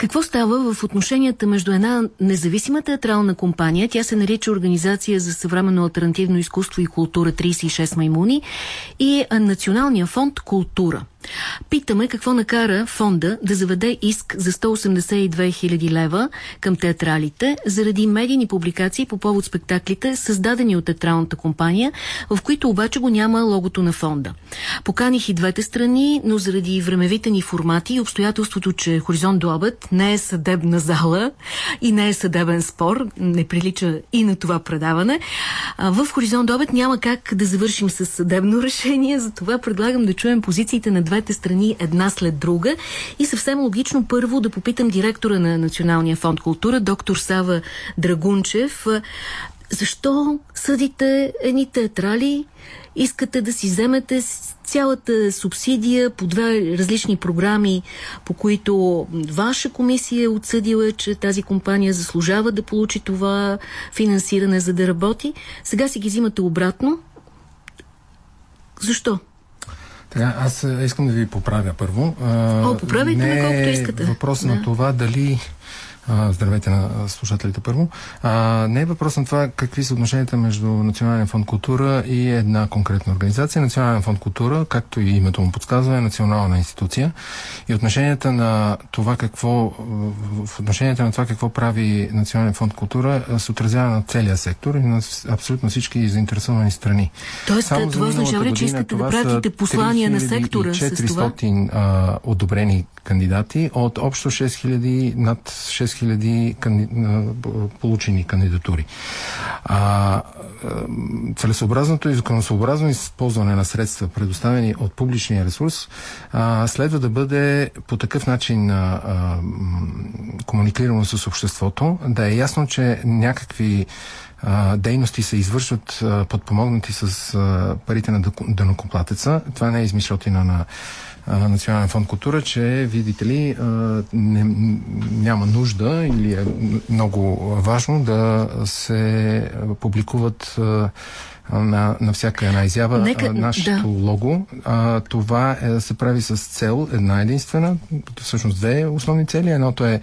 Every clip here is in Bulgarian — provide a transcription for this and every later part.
Какво става в отношенията между една независима театрална компания, тя се нарича Организация за съвременно альтернативно изкуство и култура 36 маймуни и Националния фонд Култура? Питаме какво накара фонда да заведе иск за 182 000 лева към театралите заради медийни публикации по повод спектаклите, създадени от театралната компания, в които обаче го няма логото на фонда. Поканих и двете страни, но заради времевите ни формати и обстоятелството, че Хоризонт до обед не е съдебна зала и не е съдебен спор, не прилича и на това предаване, в Хоризонт до обед няма как да завършим с съдебно решение, затова предлагам да чуем позициите на двете страни една след друга. И съвсем логично първо да попитам директора на Националния фонд култура, доктор Сава Драгунчев, защо съдите едни театрали, искате да си вземете цялата субсидия по две различни програми, по които ваша комисия е отсъдила, че тази компания заслужава да получи това финансиране, за да работи. Сега си ги взимате обратно. Защо? Така, аз искам да ви поправя първо. О, поправите ме колкото искате. Въпрос на това дали а, здравейте на слушателите първо. А, не е въпрос на това какви са отношенията между Национален фонд култура и една конкретна организация. Национален фонд култура, както и името му подсказва, е национална институция. И отношенията на това какво, в отношенията на това какво прави Национален фонд култура се отразява на целия сектор и на абсолютно всички заинтересовани страни. Тоест, Само това означава, че искате да пратите послания на сектора с това? 400 а, одобрени кандидати от общо 6000, над 6000 канди... получени кандидатури. А, целесообразното и законосъобразно използване на средства, предоставени от публичния ресурс, а, следва да бъде по такъв начин а, а, комуникирано с обществото, да е ясно, че някакви а, дейности се извършват а, подпомогнати с а, парите на дънокоплатеца. Това не е измишлотина на Национален фонд култура, че, видите ли, не, няма нужда или е много важно да се публикуват на, на всяка една изява Нека, нашето да. лого. А, това е, се прави с цел една единствена, всъщност две основни цели. Едното е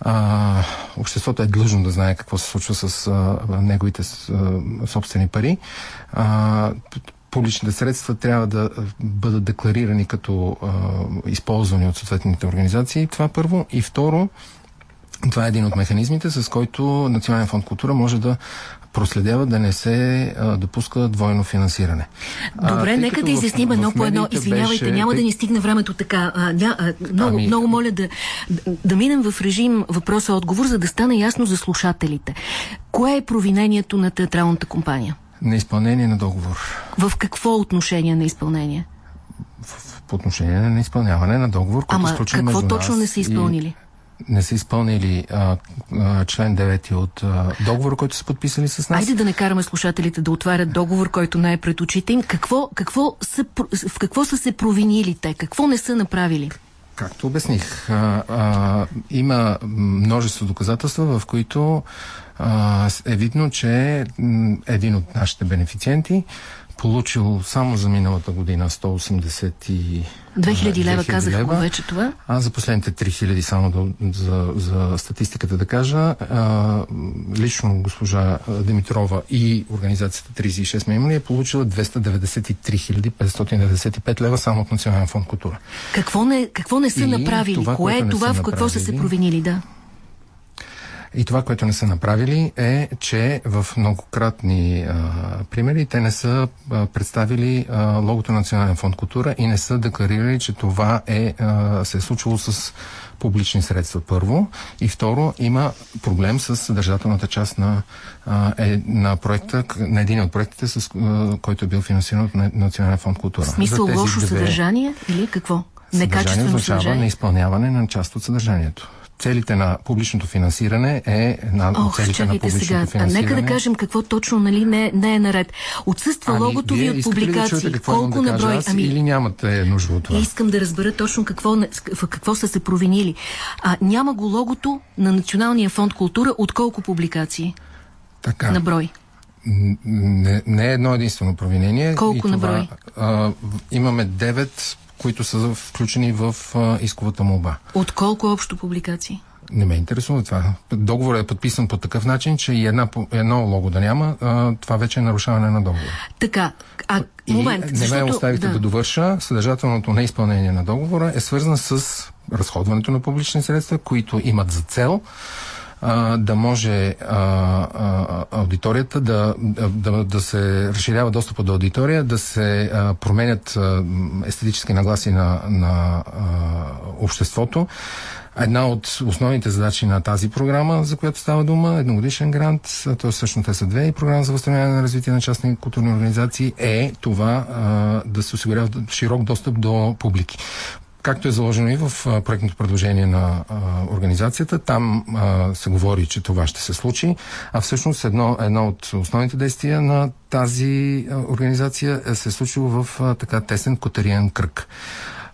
а, обществото е длъжно да знае какво се случва с а, неговите с, а, собствени пари. А, публичните средства трябва да бъдат декларирани като а, използвани от съответните организации. Това първо. И второ, това е един от механизмите, с който Национален фонд култура може да проследява да не се а, допуска двойно финансиране. Добре, а, нека да изясним едно по едно. Извинявайте, беше... няма да ни стигне времето така. А, ня, а, много, ами... много моля да, да минем в режим въпроса-отговор, за да стане ясно за слушателите. Кое е провинението на театралната компания? Неизпълнение на договор. В какво отношение на изпълнение? В, по отношение на изпълняване на договор, който Ама какво точно не са изпълнили? И не са изпълнили а, а, член 9 от а, договора, който са подписали с нас. Айде да не караме слушателите да отварят договор, който не е пред очите им. Какво, какво са, в какво са се провинили те? Какво не са направили? Както обясних, а, а, има множество доказателства, в които а, е видно, че един от нашите бенефициенти получил само за миналата година 180 и... 2000 лева казах лева. вече това? А за последните 3000 само да, за, за статистиката да кажа. А, лично госпожа Димитрова и организацията 36 мемори е получила 293 595 лева само от Национален фонд култура. Какво не, какво не са и направили? Това, Кое е това, в какво са се провинили? Да. И това, което не са направили е, че в многократни а, примери те не са а, представили а, логото на Национален фонд култура и не са декларирали, че това е, а, се е случило с публични средства първо и второ има проблем с съдържателната част на, а, е, на проекта, на един от проектите, с, а, който е бил финансиран от Национален фонд култура. В смисъл лошо две... съдържание или какво? Некачествено съдържание на изпълняване на част от съдържанието целите на публичното финансиране е една от целите на публичното сега. финансиране. А нека да кажем какво точно нали, не, не е наред. Отсъства ами, логото ви от публикации. Да Колко да на брой? Ами, или нямате нужда от това? Искам да разбера точно какво, в какво са се провинили. А, няма го логото на Националния фонд култура от колко публикации? Така. На брой. Не, не е едно единствено провинение. Колко на брой? Имаме 9 които са включени в а, исковата молба. От колко общо публикации? Не ме интересува това. Договорът е подписан по такъв начин, че и една, едно лого да няма, а, това вече е нарушаване на договора. Така, а момент, и не защото... ме оставите да. да довърша. Съдържателното неизпълнение на договора е свързано с разходването на публични средства, които имат за цел да може а, а, аудиторията да, да, да се разширява достъпа до аудитория, да се а, променят а, естетически нагласи на, на а, обществото. Една от основните задачи на тази програма, за която става дума, едногодишен грант, т.е. всъщност те са две, и програма за възстановяване на развитие на частни културни организации е това а, да се осигурява широк достъп до публики както е заложено и в проектното предложение на а, организацията. Там а, се говори, че това ще се случи, а всъщност едно, едно от основните действия на тази а, организация е се е случило в а, така тесен котариен кръг.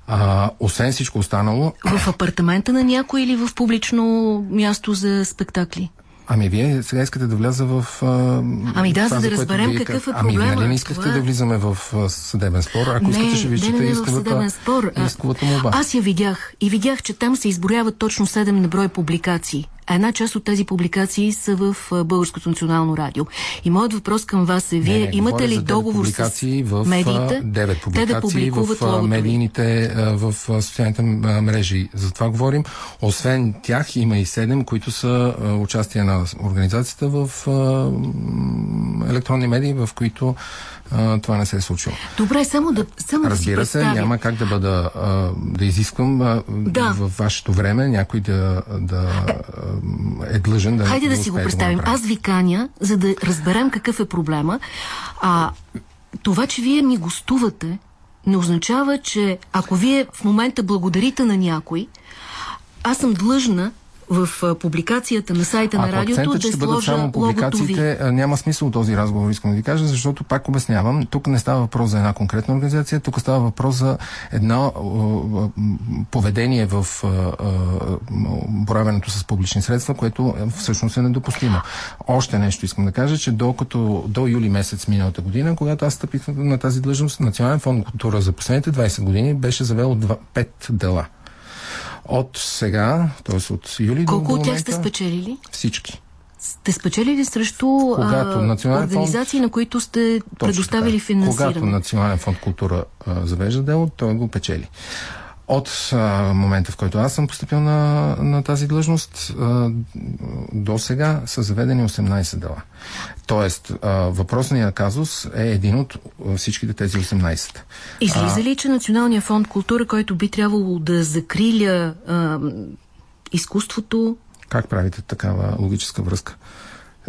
А, освен всичко останало... В апартамента на някой или в публично място за спектакли? Ами вие сега искате да вляза в... А, ами да, за да разберем вие, какъв е проблема. Ами нали не искахте това... да влизаме в съдебен спор? Ако не, искате, ще ви чета исковата, спор. исковата молба. Аз я видях и видях, че там се изброяват точно 7 на брой публикации. Една част от тези публикации са в Българското национално радио. И моят въпрос към вас е, вие не, не, имате ли договор с в, медиите? 9 публикации те да публикуват в медийните, в социалните мрежи. За това говорим. Освен тях има и 7, които са участие на организацията в електронни медии, в които а, това не се е случило. Добре, само да само Разбира да се, няма как да бъда а, да изисквам а, да. в вашето време някой да, да е длъжен да Хайде да, да си го представим. Да Аз ви каня, за да разберем какъв е проблема. А това, че вие ми гостувате, не означава, че ако вие в момента благодарите на някой, аз съм длъжна в публикацията на сайта Ако на радиото да ще бъдат само публикациите, ви. няма смисъл този разговор, искам да ви кажа, защото пак обяснявам, тук не става въпрос за една конкретна организация, тук става въпрос за едно поведение в боравенето с публични средства, което всъщност е недопустимо. Още нещо искам да кажа, че докато до юли месец миналата година, когато аз стъпих на тази длъжност, Национален фонд култура за последните 20 години беше завел 5 дела от сега, т.е. от юли Колко до, от тях сте спечелили? Всички. Сте спечелили срещу Когато а, организации, фонд, на които сте предоставили така, финансиране? Когато Национален фонд култура а, завежда дело, той го печели. От а, момента, в който аз съм поступил на, на тази длъжност, а, до сега са заведени 18 дела. Тоест, а, въпросният казус е един от всичките тези 18. Излиза ли, че Националния фонд култура, който би трябвало да закриля а, изкуството... Как правите такава логическа връзка?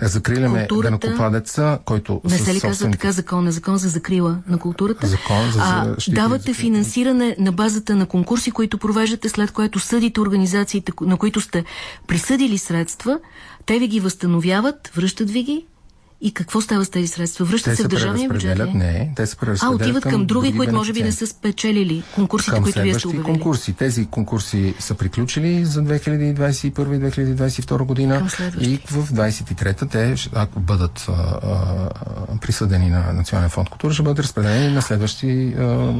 Закриляме денокопадеца, който Не се ли казва така закон? Е закон за закрила на културата? Закон за а, Давате финансиране на базата на конкурси, които провеждате, след което съдите организациите, на които сте присъдили средства, те ви ги възстановяват, връщат ви ги и какво става с тези средства? Връщат се, в държавния бюджет? Ли? Не, те се преразпределят. А, отиват към, към други, които може би не са спечелили конкурсите, към които вие сте обявили. конкурси. Тези конкурси са приключили за 2021-2022 година и в 23-та те, ако бъдат а, а, присъдени на Национален фонд култура, ще бъдат разпределени на следващи а, а,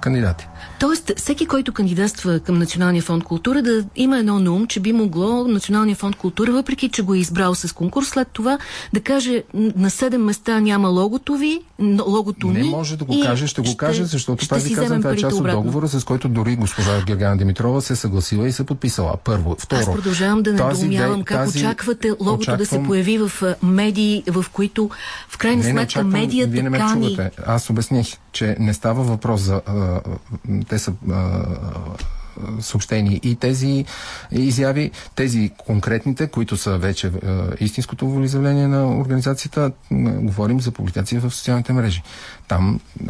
кандидати. Тоест, всеки, който кандидатства към Националния фонд култура, да има едно на ум, че би могло Националния фонд култура, въпреки че го е избрал с конкурс, след това да каже каже на седем места няма логото ви, логото ни. Не може да го каже, ще го каже, защото пак ви казвам, това е част от договора, с който дори госпожа Гергана Димитрова се съгласила и се подписала. Първо. Второ. Аз продължавам да недоумявам как тази... очаквате логото очаквам... да се появи в медии, в които в крайна сметка очаквам, медията вие не ме кани. Чувате. Аз обясних, че не става въпрос за... А, те са... А, съобщени и тези изяви, тези конкретните, които са вече е, истинското волеизявление на организацията, говорим за публикация в социалните мрежи. Там е,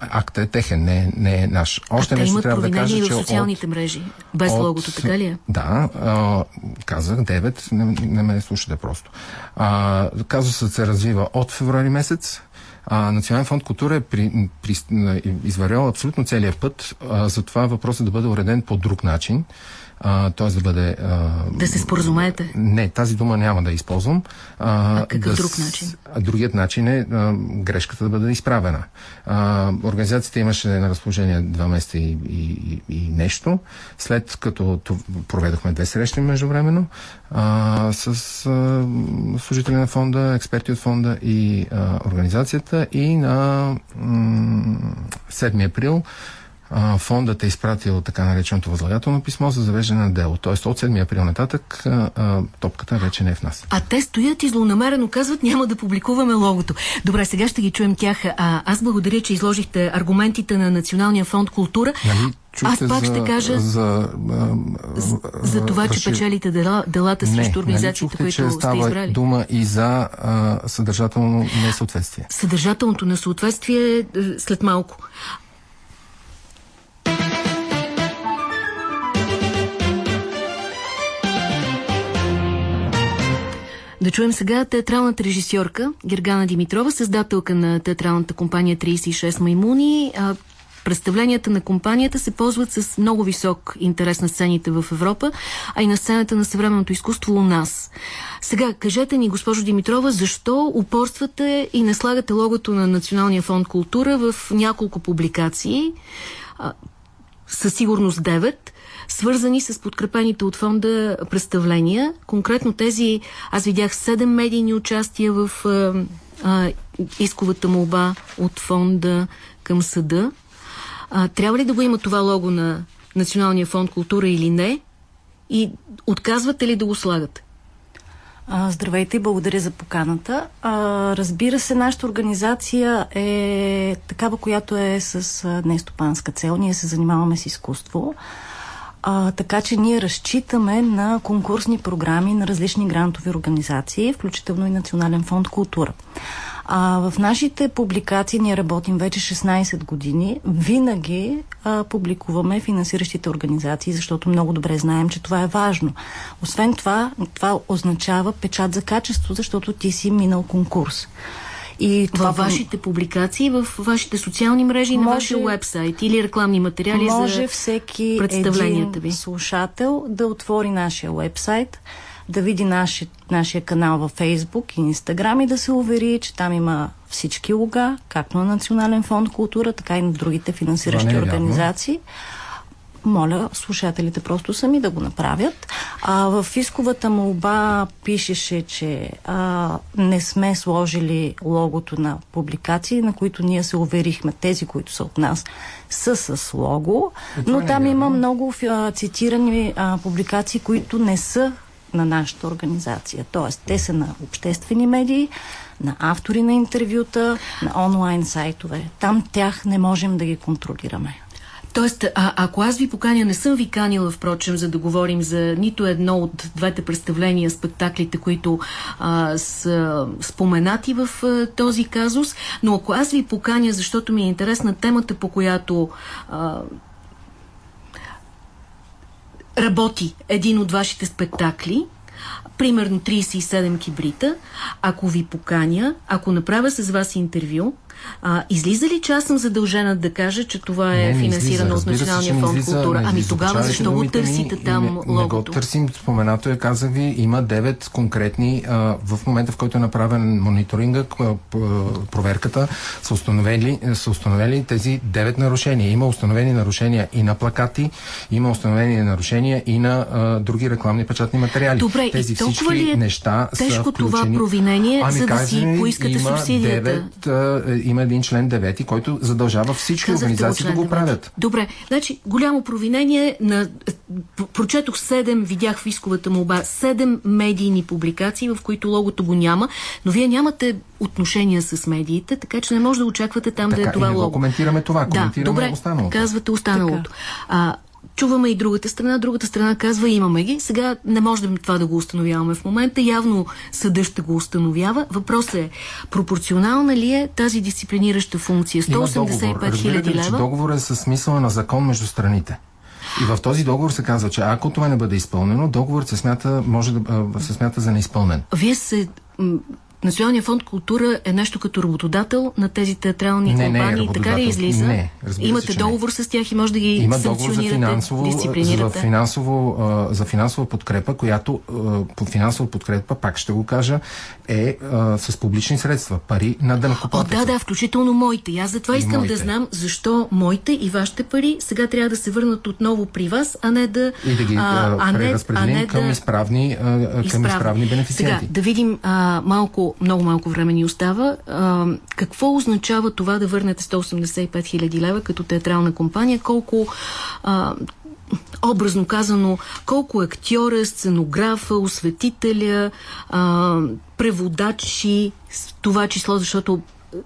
акта е техен, не, не е наш. Още а нещо трябва да кажа, че в социалните от, мрежи, без от, логото, така ли е? Да, е, казах 9, не, не ме слушате просто. Е, казусът се развива от февруари месец, а, Национален фонд култура е при, при, изварял абсолютно целият път а, за това въпросът да бъде уреден по друг начин т.е. да бъде... А, да се споразумеете? Не, тази дума няма да използвам. А, а какъв да, друг начин? Другият начин е а, грешката да бъде изправена. А, организацията имаше на разположение два месеца и, и, и нещо. След като проведохме две срещи междувременно а, с а, служители на фонда, експерти от фонда и а, организацията и на 7 април а, фондът е изпратил така нареченото възлагателно писмо за завеждане на дело. Тоест от 7 април нататък а, а, топката вече не е в нас. А те стоят и злонамерено казват няма да публикуваме логото. Добре, сега ще ги чуем тях. А, аз благодаря, че изложихте аргументите на Националния фонд култура. Нали? Аз пак за, ще кажа за, за, за това, че печелите дела, делата срещу нали организациите, които сте избрали. дума и за а, съдържателно несъответствие. Съдържателното несъответствие е, след малко. Да чуем сега театралната режисьорка Гергана Димитрова, създателка на театралната компания 36 маймуни. Представленията на компанията се ползват с много висок интерес на сцените в Европа, а и на сцената на съвременното изкуство у нас. Сега, кажете ни, госпожо Димитрова, защо упорствате и не слагате логото на Националния фонд култура в няколко публикации, със сигурност 9, свързани с подкрепените от фонда представления. Конкретно тези, аз видях 7 медийни участия в а, а, исковата молба от фонда към съда. А, трябва ли да го има това лого на Националния фонд култура или не? И отказвате ли да го слагате? Здравейте и благодаря за поканата. Разбира се, нашата организация е такава, която е с нестопанска цел. Ние се занимаваме с изкуство. А, така че ние разчитаме на конкурсни програми на различни грантови организации, включително и Национален фонд култура. А, в нашите публикации ние работим вече 16 години. Винаги а, публикуваме финансиращите организации, защото много добре знаем, че това е важно. Освен това, това означава печат за качество, защото ти си минал конкурс. И това във вашите публикации, в вашите социални мрежи и на вашия вебсайт или рекламни материали може за всеки представленията ви. слушател да отвори нашия вебсайт, да види наши, нашия канал във Фейсбук и Инстаграм и да се увери, че там има всички лога, както на Национален фонд култура, така и на другите финансиращи е организации. Вярно моля слушателите просто сами да го направят. А, в исковата молба пишеше, че а, не сме сложили логото на публикации, на които ние се уверихме, тези, които са от нас, са с лого, но там е има много а, цитирани а, публикации, които не са на нашата организация. Тоест, те са на обществени медии, на автори на интервюта, на онлайн сайтове. Там тях не можем да ги контролираме. Тоест, а, ако аз ви поканя, не съм ви канила, впрочем, за да говорим за нито едно от двете представления, спектаклите, които а, са споменати в а, този казус, но ако аз ви поканя, защото ми е интересна темата, по която а, работи един от вашите спектакли, примерно 37 кибрита, ако ви поканя, ако направя с вас интервю, а, излиза ли, че аз съм задължена да кажа, че това е не, финансирано от Националния фонд излиза, култура? Ами тогава защо го търсите ми, там не, логото? Не го търсим, споменато е, казах ви, има 9 конкретни, а, в момента в който е направен мониторинга, проверката, са установили, са установили тези 9 нарушения. Има установени нарушения и на плакати, има установени нарушения и на а, други рекламни печатни материали. Добре, тези и всички ли е неща тежко са това провинение, ами, за да си поискате субсидията? 9, има един член 9, който задължава всички Казахте организации да го правят. Добре, значи голямо провинение на... Прочетох 7, видях в исковата молба, 7 медийни публикации, в които логото го няма, но вие нямате отношения с медиите, така че не може да очаквате там така, да е това лого. коментираме това, коментираме да, добре, останалото. казвате останалото. А, Чуваме и другата страна. Другата страна казва имаме ги. Сега не можем това да го установяваме в момента. Явно съда ще го установява. Въпросът е пропорционална ли е тази дисциплинираща функция? 185 хиляди лева? Че договор е със смисъла на закон между страните. И в този договор се казва, че ако това не бъде изпълнено, договорът се смята, може да се смята за неизпълнен. Вие се Националния фонд култура е нещо като работодател на тези театрални не, компании. Не е така ли излиза? Не, Имате се, договор не. с тях и може да ги Има договор за финансово, за финансово, за финансова подкрепа, която по финансова подкрепа, пак ще го кажа, е а, с публични средства, пари на дънкоплатеца. О, да, да, включително моите. И аз затова и искам моите. да знам защо моите и вашите пари сега трябва да се върнат отново при вас, а не да... И да ги а, а, преразпределим а не към, да... изправни, а, към изправни, изправни бенефициенти. Сега, да видим а, малко, много малко време ни остава. А, какво означава това да върнете 185 хиляди лева като театрална компания? Колко а, образно казано, колко актьора, сценографа, осветителя, а, преводачи, това число, защото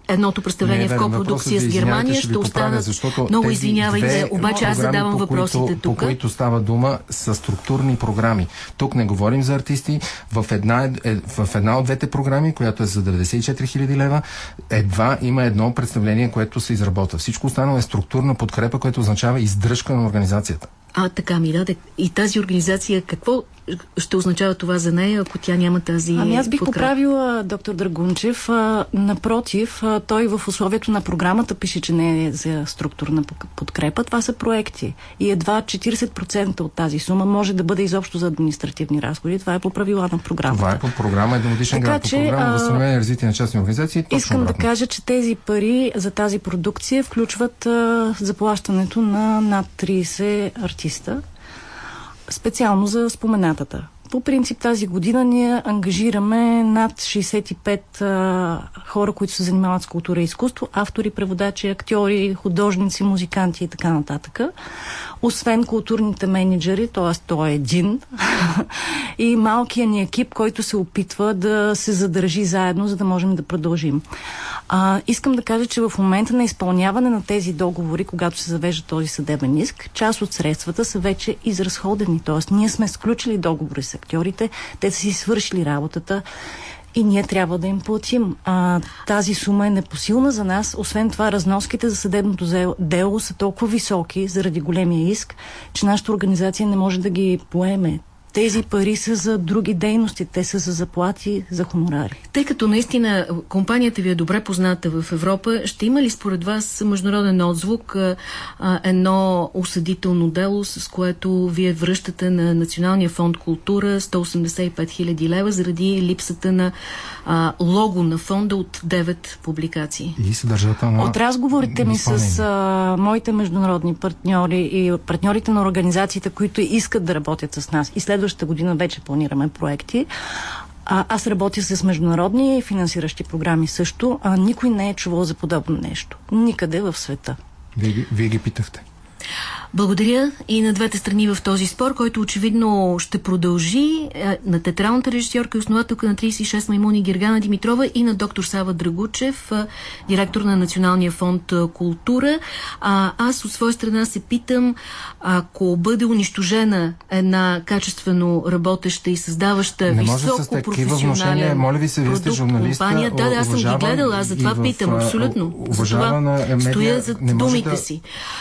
едното представление не, в копродукция с Германия ще, ще останат... Много извинявайте, обаче аз задавам въпросите тук. По които става дума са структурни програми. Тук не говорим за артисти. В една, е, в една от двете програми, която е за 94 000 лева, едва има едно представление, което се изработва. Всичко останало е структурна подкрепа, което означава издръжка на организацията. А, така ми даде. И тази организация, какво ще означава това за нея, ако тя няма тази Ами аз бих подкреп? поправила доктор Драгунчев. А, напротив, а, той в условието на програмата пише, че не е за структурна подкрепа. Това са проекти. И едва 40% от тази сума може да бъде изобщо за административни разходи. Това е по правила на програмата. Това е по програма едногодишен грант. По програма възстановение и развитие на частни организации. Точно искам обратно. да кажа, че тези пари за тази продукция включват а, заплащането на над 30 артиста специално за споменатата. По принцип тази година ние ангажираме над 65 а, хора, които се занимават с култура и изкуство, автори, преводачи, актьори, художници, музиканти и така нататък. Освен културните менеджери, т.е. той е един, и малкият ни екип, който се опитва да се задържи заедно, за да можем да продължим. А, искам да кажа, че в момента на изпълняване на тези договори, когато се завежда този съдебен иск, част от средствата са вече изразходени. Тоест, ние сме сключили договори с актьорите, те са си свършили работата и ние трябва да им платим. А, тази сума е непосилна за нас. Освен това, разноските за съдебното дело са толкова високи заради големия иск, че нашата организация не може да ги поеме тези пари са за други дейности, те са за заплати, за хонорари. Тъй като наистина компанията ви е добре позната в Европа, ще има ли според вас международен отзвук а, едно осъдително дело, с което вие връщате на Националния фонд култура 185 000 лева заради липсата на а, лого на фонда от 9 публикации? И съдържателно. От разговорите ми с а, моите международни партньори и партньорите на организациите, които искат да работят с нас и след следващата година вече планираме проекти. А, аз работя с международни финансиращи програми също, а никой не е чувал за подобно нещо. Никъде в света. Вие, вие ги питахте. Благодаря и на двете страни в този спор, който очевидно ще продължи на театралната режисьорка и основателка на 36 маймуни Гергана Димитрова и на доктор Сава Драгучев, директор на Националния фонд култура. А, аз от своя страна се питам, ако бъде унищожена една качествено работеща и създаваща не високо професионален моля ви се, вие сте журналиста, компания, да, да, аз съм ги гледала, аз затова в, питам, абсолютно. Затова медиа, стоя за думите да... си.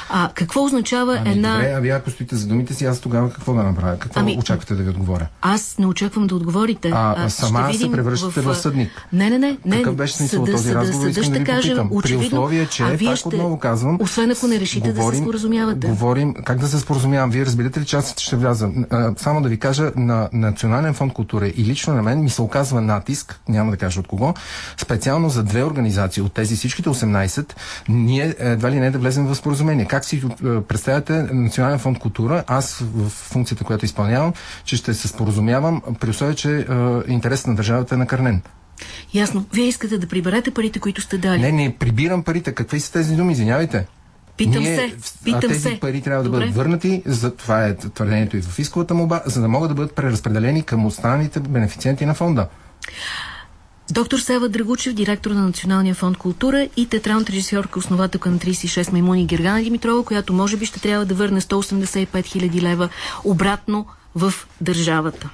А, какво означава ами, една... Добре, а вие ако стоите за думите си, аз тогава какво да направя? Какво ами, очаквате да ви отговоря? Аз не очаквам да отговорите. А, а сама се превръщате в... в съдник. Не, не, не. не Какъв беше смисъл този съда, разговор? Съда, ще кажем, очевидно, При условие, че, а пак ще... отново казвам, освен ако не решите говорим, да се споразумявате. Говорим, как да се споразумявам? Вие разбирате ли, че аз ще вляза? Само да ви кажа, на Национален фонд култура и лично на мен ми се оказва натиск, няма да кажа от кого, специално за две организации от тези всичките 18, ние едва ли не да влезем в споразумение. Как си представяте Национален фонд култура, аз в функцията, която изпълнявам, че ще се споразумявам при условие, че е, интересът на държавата е накърнен. Ясно. Вие искате да приберете парите, които сте дали. Не, не прибирам парите. Какви са тези думи? Извинявайте. Питам Ние, се. Питам а тези се. пари трябва Добре. да бъдат върнати, за това е твърдението и в исковата моба, за да могат да бъдат преразпределени към останалите бенефициенти на фонда. Доктор Сева Драгучев, директор на Националния фонд култура и театралната режисьорка, основателка на 36 Маймуни Гергана Димитрова, която може би ще трябва да върне 185 000 лева обратно в държавата.